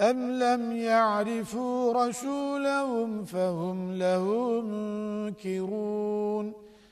أَمْ لَمْ يَعْرِفُوا رَسُولَهُمْ فَهُمْ لَهُ مُنْكِرُونَ